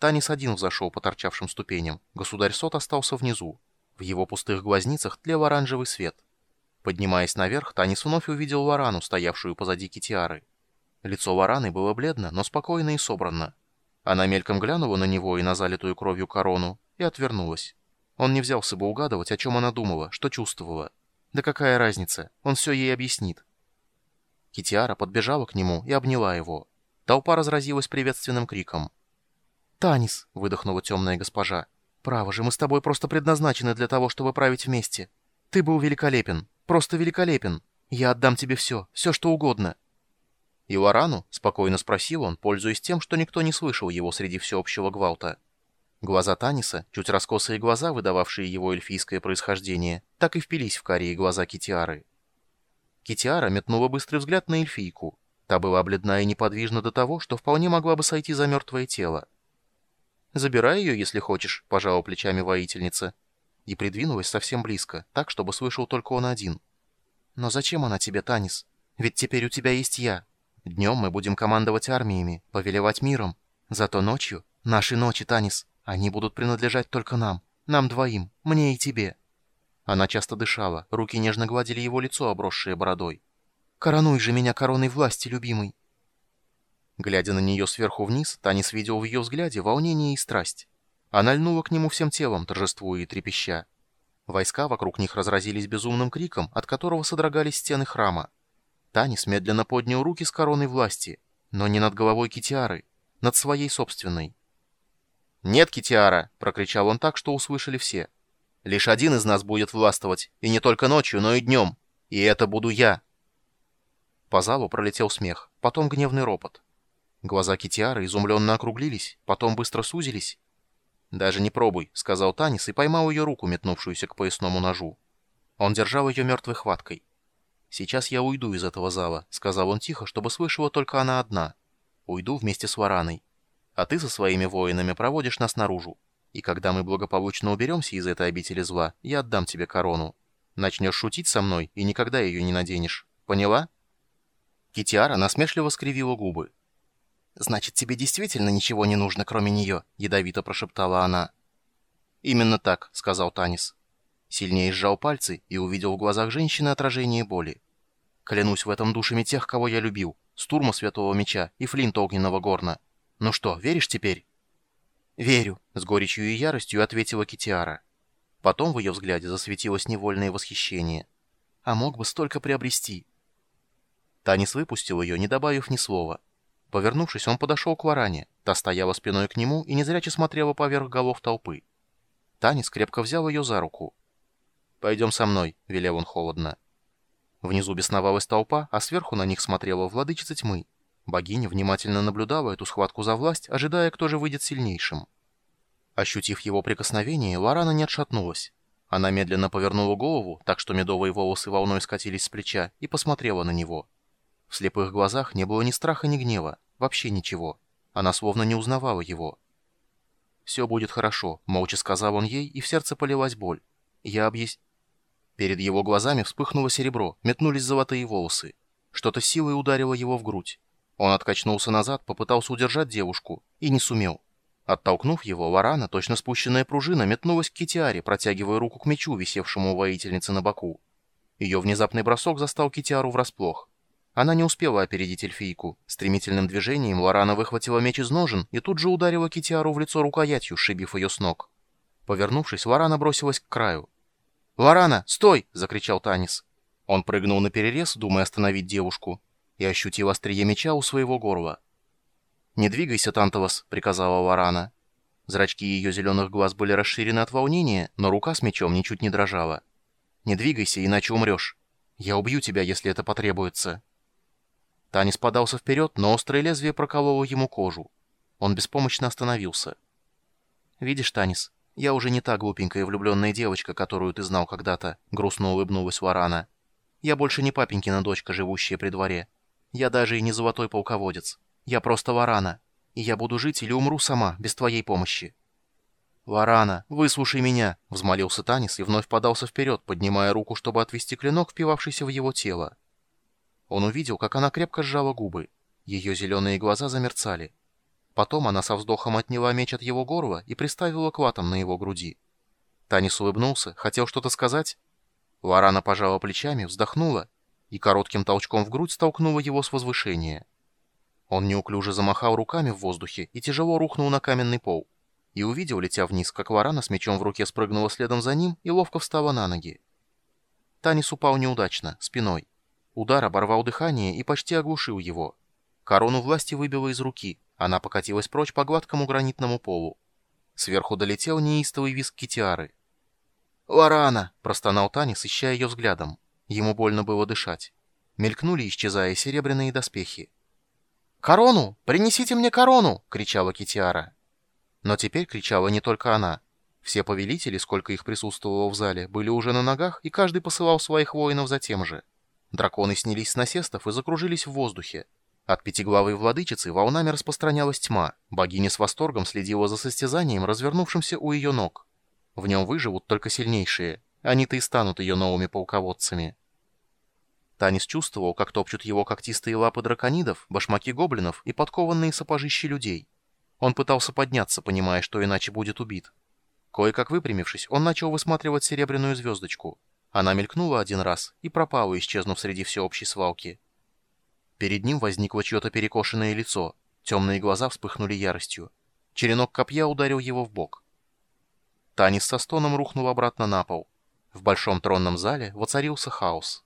Танис один взошел по торчавшим ступеням. Государь Сот остался внизу. В его пустых глазницах тлел оранжевый свет. Поднимаясь наверх, Танис вновь увидел Варану, стоявшую позади Китиары. Лицо Вараны было бледно, но спокойно и собрано. Она мельком глянула на него и на залитую кровью корону и отвернулась. Он не взялся бы угадывать, о чем она думала, что чувствовала. Да какая разница, он все ей объяснит. Китиара подбежала к нему и обняла его. Толпа разразилась приветственным криком. «Танис!» — выдохнула темная госпожа. «Право же, мы с тобой просто предназначены для того, чтобы править вместе. Ты был великолепен, просто великолепен. Я отдам тебе все, все что угодно». «И Лорану?» — спокойно спросил он, пользуясь тем, что никто не слышал его среди всеобщего гвалта. Глаза Таниса, чуть раскосые глаза, выдававшие его эльфийское происхождение, так и впились в карие глаза Китиары. Китиара метнула быстрый взгляд на эльфийку. Та была бледна и неподвижна до того, что вполне могла бы сойти за мертвое тело. «Забирай ее, если хочешь», — пожала плечами воительница. И придвинулась совсем близко, так, чтобы слышал только он один. «Но зачем она тебе, Танис? Ведь теперь у тебя есть я. Днем мы будем командовать армиями, повелевать миром. Зато ночью, наши ночи, Танис, они будут принадлежать только нам, нам двоим, мне и тебе». Она часто дышала, руки нежно гладили его лицо, обросшее бородой. «Коронуй же меня короной власти, любимый!» Глядя на нее сверху вниз, Танис видел в ее взгляде волнение и страсть. Она льнула к нему всем телом, торжествуя и трепеща. Войска вокруг них разразились безумным криком, от которого содрогались стены храма. Танис медленно поднял руки с короной власти, но не над головой Китиары, над своей собственной. «Нет, Китиара!» — прокричал он так, что услышали все. «Лишь один из нас будет властвовать, и не только ночью, но и днем. И это буду я!» По залу пролетел смех, потом гневный ропот. Глаза Китиары изумленно округлились, потом быстро сузились. «Даже не пробуй», — сказал Танис и поймал ее руку, метнувшуюся к поясному ножу. Он держал ее мертвой хваткой. «Сейчас я уйду из этого зала», — сказал он тихо, чтобы слышала только она одна. «Уйду вместе с Вараной. А ты со своими воинами проводишь нас наружу. И когда мы благополучно уберемся из этой обители зла, я отдам тебе корону. Начнешь шутить со мной и никогда ее не наденешь. Поняла?» Китиара насмешливо скривила губы. «Значит, тебе действительно ничего не нужно, кроме нее?» — ядовито прошептала она. «Именно так», — сказал Танис. Сильнее сжал пальцы и увидел в глазах женщины отражение боли. «Клянусь в этом душами тех, кого я любил, Стурма Святого Меча и Флинт Огненного Горна. Ну что, веришь теперь?» «Верю», — с горечью и яростью ответила Китиара. Потом в ее взгляде засветилось невольное восхищение. «А мог бы столько приобрести». Танис выпустил ее, не добавив ни слова. Повернувшись, он подошел к Варане. Та стояла спиной к нему и незряче смотрела поверх голов толпы. Танис крепко взял ее за руку. «Пойдем со мной», — велел он холодно. Внизу бесновалась толпа, а сверху на них смотрела владычица тьмы. Богиня внимательно наблюдала эту схватку за власть, ожидая, кто же выйдет сильнейшим. Ощутив его прикосновение, Варана не отшатнулась. Она медленно повернула голову, так что медовые волосы волной скатились с плеча, и посмотрела на него. В слепых глазах не было ни страха, ни гнева, вообще ничего. Она словно не узнавала его. «Все будет хорошо», — молча сказал он ей, и в сердце полилась боль. «Я объяс...» Перед его глазами вспыхнуло серебро, метнулись золотые волосы. Что-то силой ударило его в грудь. Он откачнулся назад, попытался удержать девушку, и не сумел. Оттолкнув его, варана, точно спущенная пружина, метнулась к Китиаре, протягивая руку к мечу, висевшему у воительницы на боку. Ее внезапный бросок застал Китиару врасплох. Она не успела опередить эльфийку. Стремительным движением Лорана выхватила меч из ножен и тут же ударила Китиару в лицо рукоятью, шибив ее с ног. Повернувшись, Лорана бросилась к краю. «Лорана, стой!» — закричал Танис. Он прыгнул на перерез, думая остановить девушку, и ощутил острие меча у своего горла. «Не двигайся, Танталос», — приказала Лорана. Зрачки ее зеленых глаз были расширены от волнения, но рука с мечом ничуть не дрожала. «Не двигайся, иначе умрешь. Я убью тебя, если это потребуется». Танис подался вперед, но острое лезвие прокололо ему кожу. Он беспомощно остановился. «Видишь, Танис, я уже не та глупенькая влюбленная девочка, которую ты знал когда-то», — грустно улыбнулась Варана. «Я больше не папенькина дочка, живущая при дворе. Я даже и не золотой полководец. Я просто Варана. И я буду жить или умру сама, без твоей помощи». «Варана, выслушай меня!» — взмолился Танис и вновь подался вперед, поднимая руку, чтобы отвести клинок, впивавшийся в его тело. Он увидел, как она крепко сжала губы. Ее зеленые глаза замерцали. Потом она со вздохом отняла меч от его горла и приставила к латам на его груди. Танис улыбнулся, хотел что-то сказать. Варана пожала плечами, вздохнула и коротким толчком в грудь столкнула его с возвышения. Он неуклюже замахал руками в воздухе и тяжело рухнул на каменный пол. И увидел, летя вниз, как Варана с мечом в руке спрыгнула следом за ним и ловко встала на ноги. Танис упал неудачно, спиной. Удар оборвал дыхание и почти оглушил его. Корону власти выбило из руки, она покатилась прочь по гладкому гранитному полу. Сверху долетел неистовый визг китиары. «Лорана!» — простонал Танис, ища ее взглядом. Ему больно было дышать. Мелькнули, исчезая, серебряные доспехи. «Корону! Принесите мне корону!» — кричала Китиара. Но теперь кричала не только она. Все повелители, сколько их присутствовало в зале, были уже на ногах, и каждый посылал своих воинов за тем же. Драконы снялись с насестов и закружились в воздухе. От пятиглавой владычицы волнами распространялась тьма. Богиня с восторгом следила за состязанием, развернувшимся у ее ног. В нем выживут только сильнейшие. Они-то и станут ее новыми полководцами. Танис чувствовал, как топчут его когтистые лапы драконидов, башмаки гоблинов и подкованные сапожищи людей. Он пытался подняться, понимая, что иначе будет убит. Кое-как выпрямившись, он начал высматривать серебряную звездочку. Она мелькнула один раз и пропала, исчезнув среди всеобщей свалки. Перед ним возникло чье-то перекошенное лицо. Темные глаза вспыхнули яростью. Черенок копья ударил его в бок. Танис со стоном рухнул обратно на пол. В большом тронном зале воцарился хаос.